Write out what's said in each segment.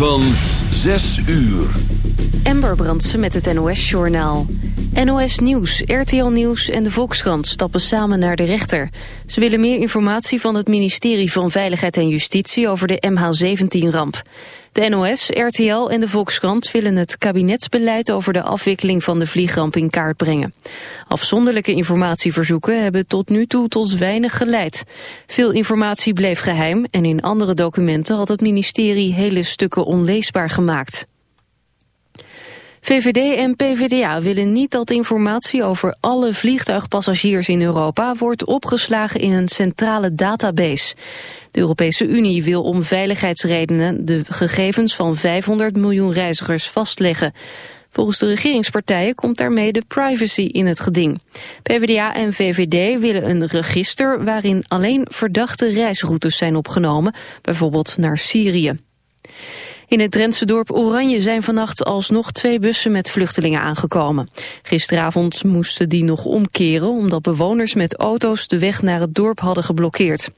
Van 6 uur. Ember Brandsen met het NOS-journaal. NOS Nieuws, RTL Nieuws en de Volkskrant stappen samen naar de rechter. Ze willen meer informatie van het ministerie van Veiligheid en Justitie over de MH17-ramp. De NOS, RTL en de Volkskrant willen het kabinetsbeleid over de afwikkeling van de vliegramp in kaart brengen. Afzonderlijke informatieverzoeken hebben tot nu toe tot weinig geleid. Veel informatie bleef geheim en in andere documenten had het ministerie hele stukken onleesbaar gemaakt. VVD en PVDA willen niet dat informatie over alle vliegtuigpassagiers in Europa wordt opgeslagen in een centrale database. De Europese Unie wil om veiligheidsredenen de gegevens van 500 miljoen reizigers vastleggen. Volgens de regeringspartijen komt daarmee de privacy in het geding. PvdA en VVD willen een register waarin alleen verdachte reisroutes zijn opgenomen, bijvoorbeeld naar Syrië. In het Drentse dorp Oranje zijn vannacht alsnog twee bussen met vluchtelingen aangekomen. Gisteravond moesten die nog omkeren omdat bewoners met auto's de weg naar het dorp hadden geblokkeerd.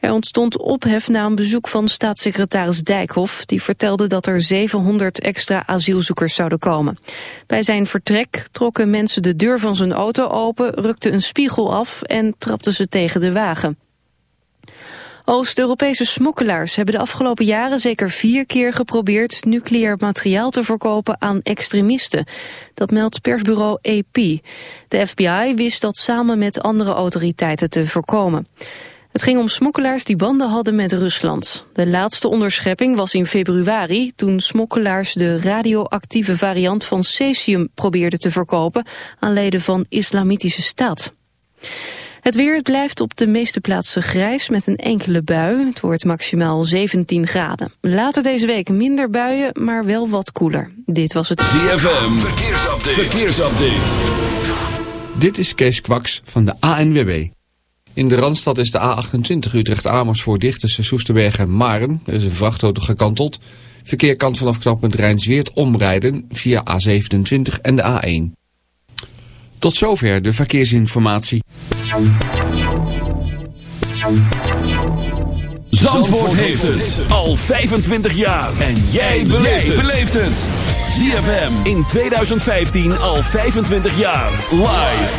Er ontstond ophef na een bezoek van staatssecretaris Dijkhoff... die vertelde dat er 700 extra asielzoekers zouden komen. Bij zijn vertrek trokken mensen de deur van zijn auto open... rukten een spiegel af en trapten ze tegen de wagen. Oost-Europese smokkelaars hebben de afgelopen jaren zeker vier keer geprobeerd nucleair materiaal te verkopen aan extremisten. Dat meldt persbureau AP. De FBI wist dat samen met andere autoriteiten te voorkomen. Het ging om smokkelaars die banden hadden met Rusland. De laatste onderschepping was in februari toen smokkelaars de radioactieve variant van cesium probeerden te verkopen aan leden van Islamitische Staat. Het weer blijft op de meeste plaatsen grijs met een enkele bui. Het wordt maximaal 17 graden. Later deze week minder buien, maar wel wat koeler. Dit was het ZFM, verkeersupdate. verkeersupdate. Dit is Kees Kwaks van de ANWB. In de Randstad is de A28 Utrecht-Amersfoort dicht tussen Soesterberg en Maren. Er is een vrachtauto gekanteld. Verkeer kan vanaf knooppunt Rijnsweert omrijden via A27 en de A1. Tot zover de verkeersinformatie. Zandvoort heeft het al 25 jaar. En jij beleeft het. ZFM in 2015 al 25 jaar. Live.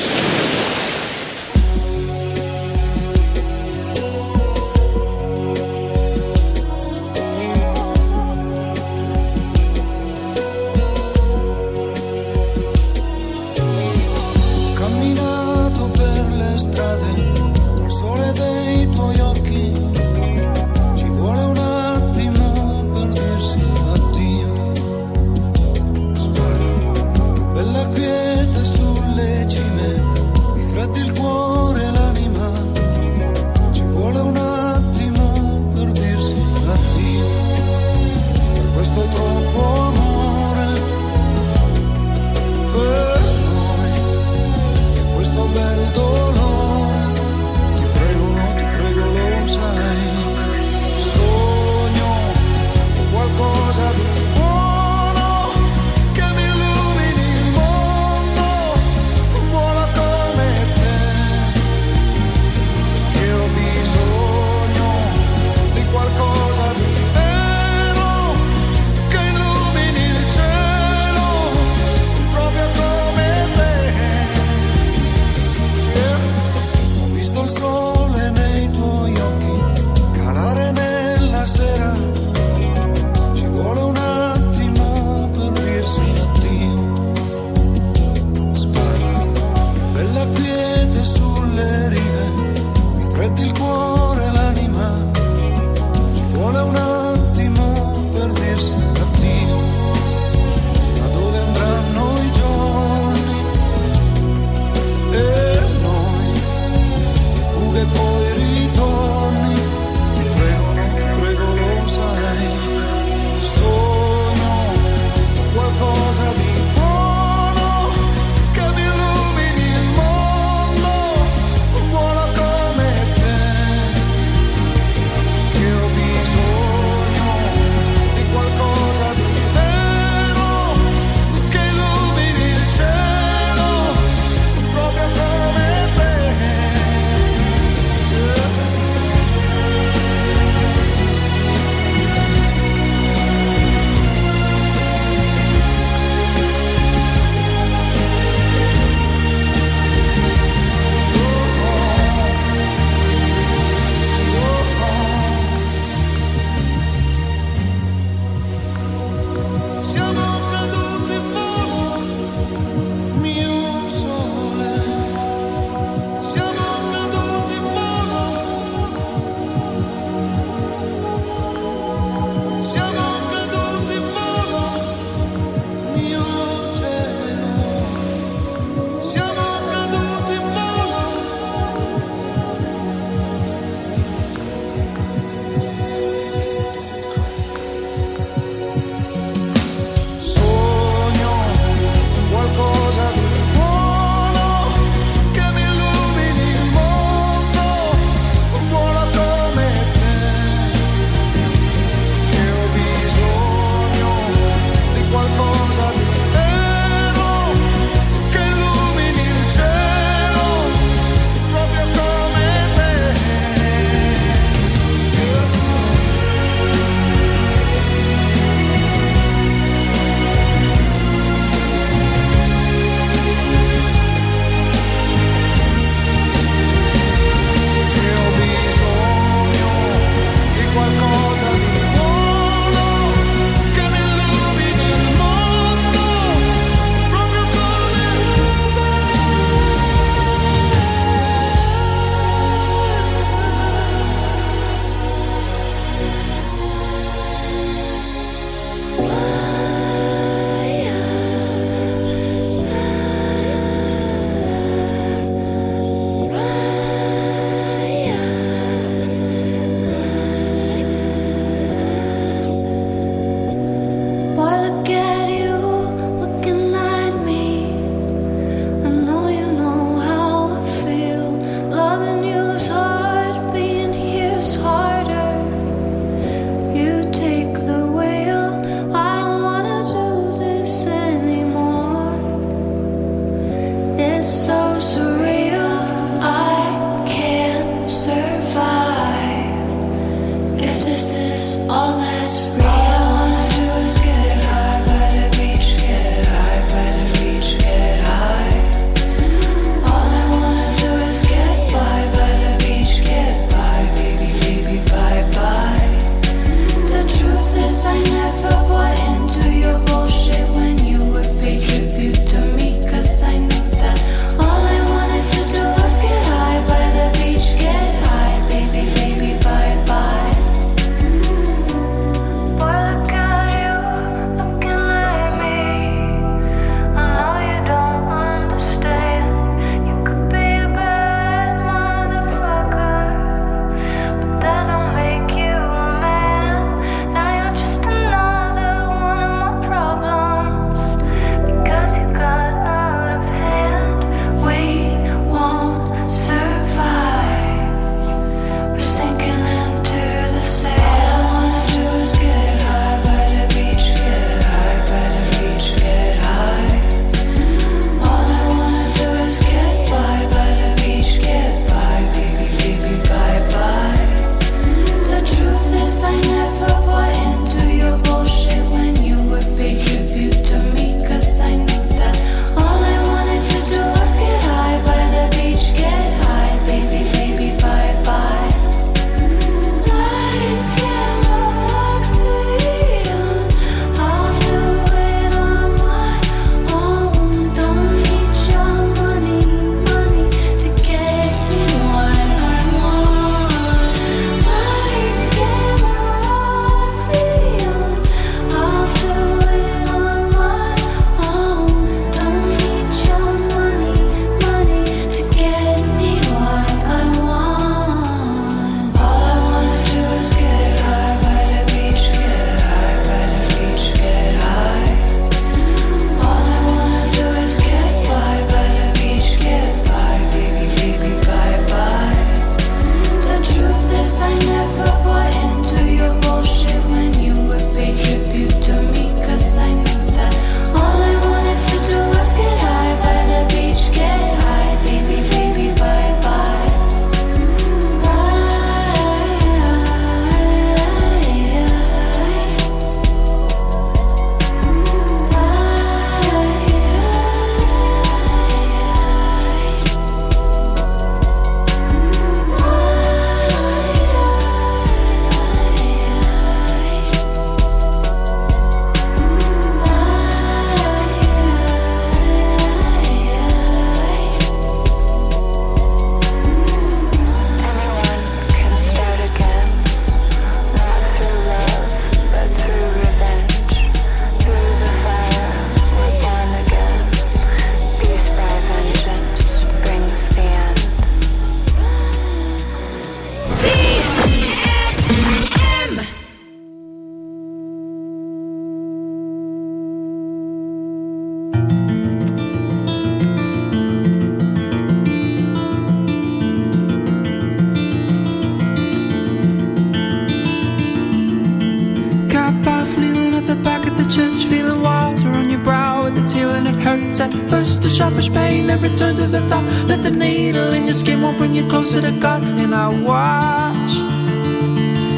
And watch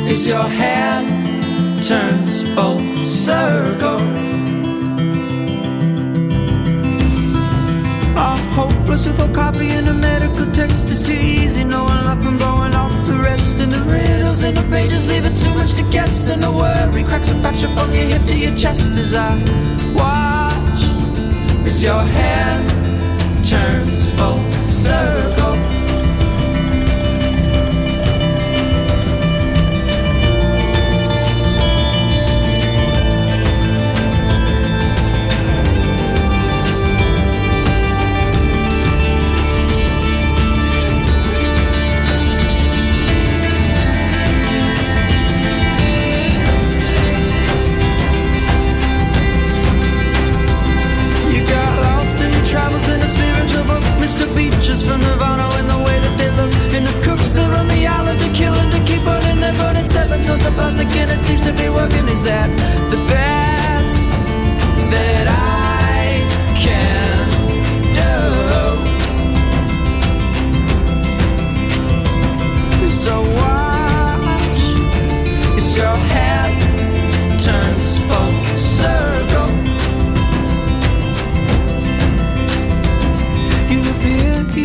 as your hand turns full circle. I'm hopeless without coffee and a medical text. It's too easy knowing life from going off the rest. And the riddles in the pages leaving too much to guess. And the worry cracks a fracture from your hip to your chest as I watch as your hand turns full circle. Of plastic and it seems to be working. Is that the best that I can do? So as your head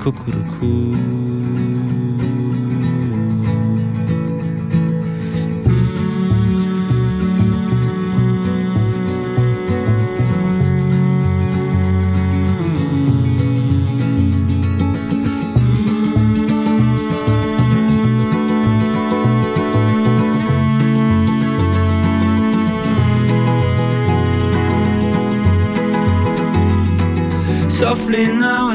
cuckoo. Softly now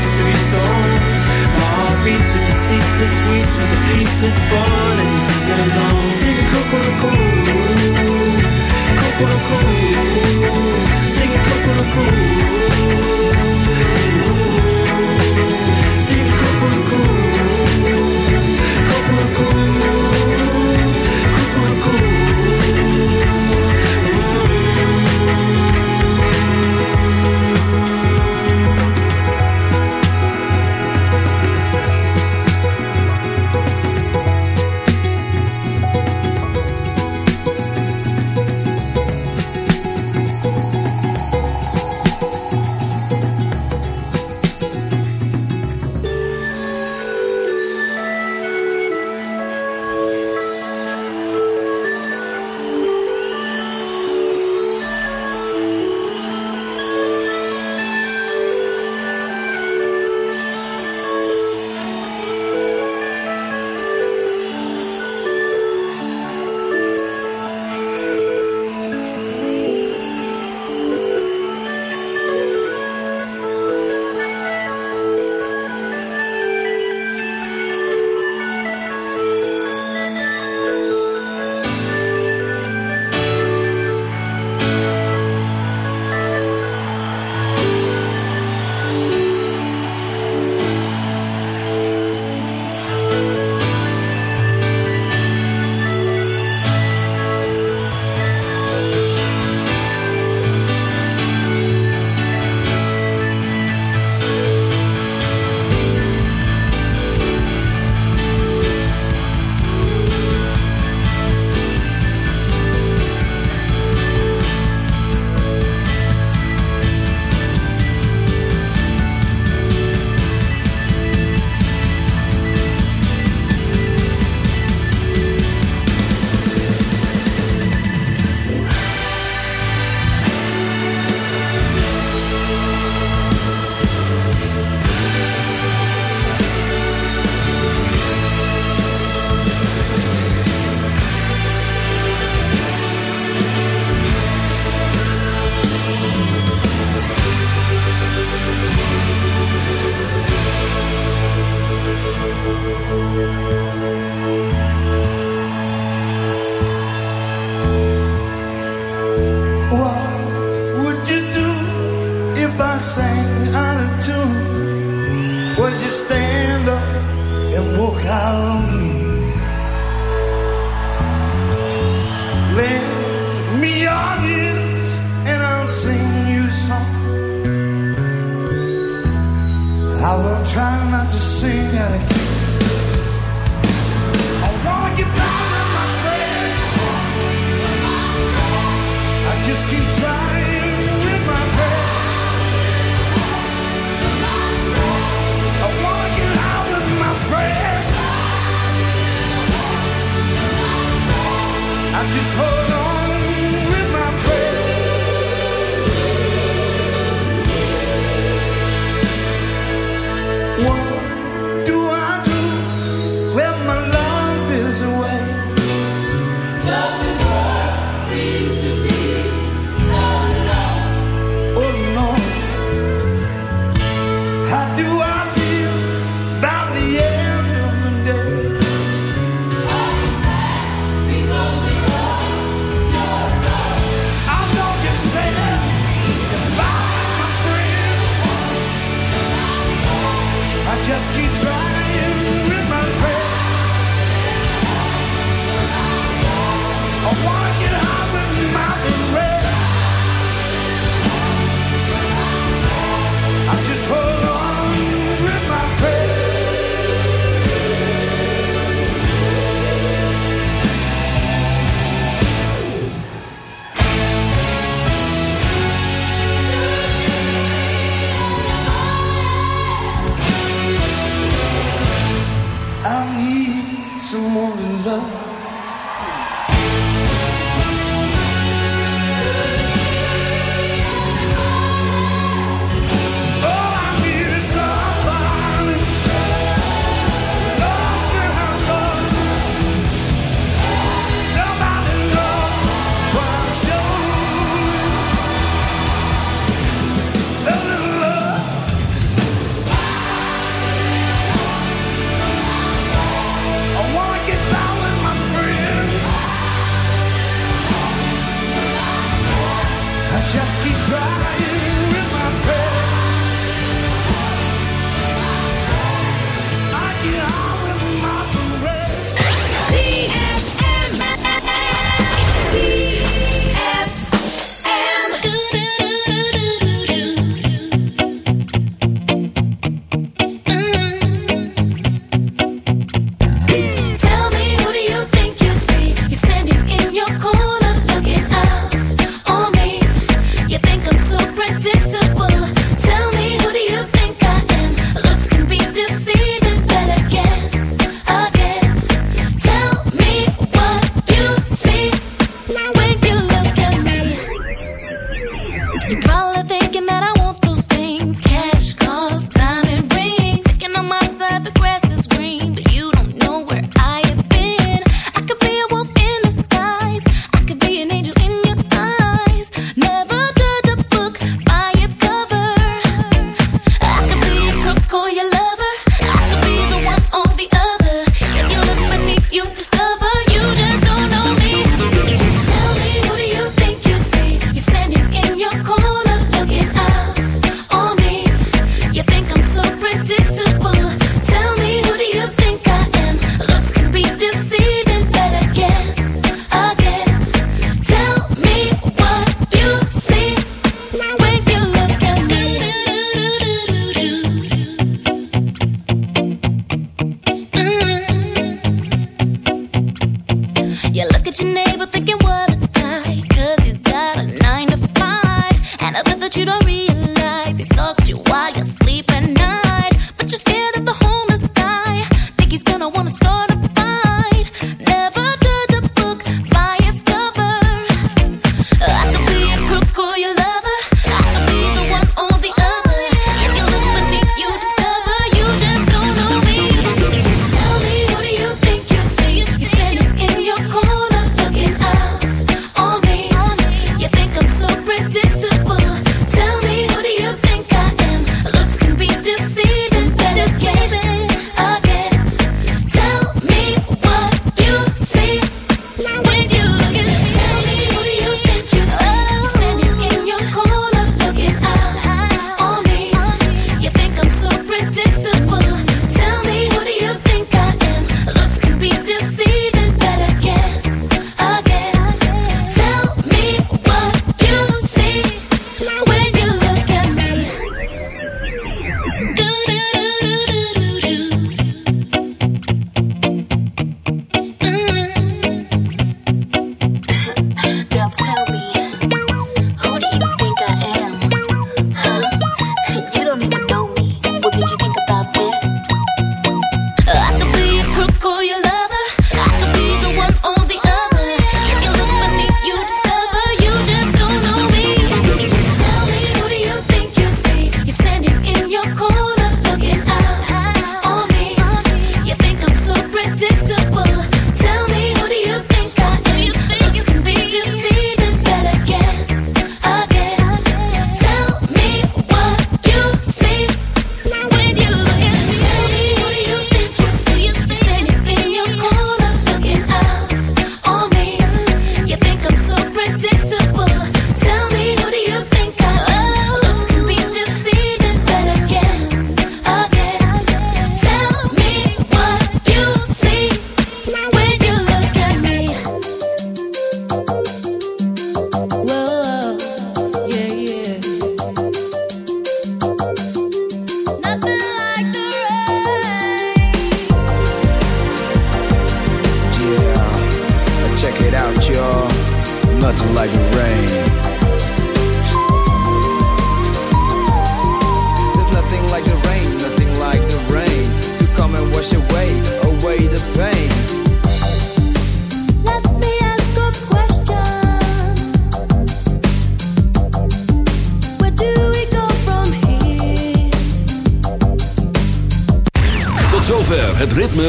Beats with the ceaseless weeps, with the peaceless burning sing along. Sing cuckoo, cuckoo, sing cuckoo,